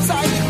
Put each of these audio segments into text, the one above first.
side.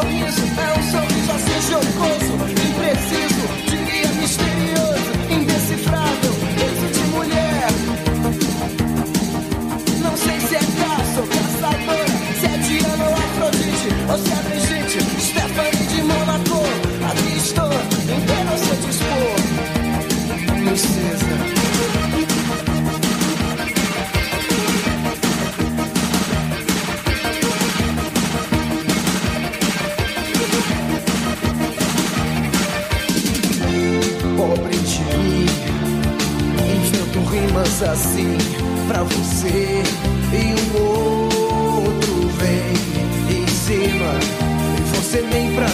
glorious assim pra você e um outro vem em cima. E você vem pra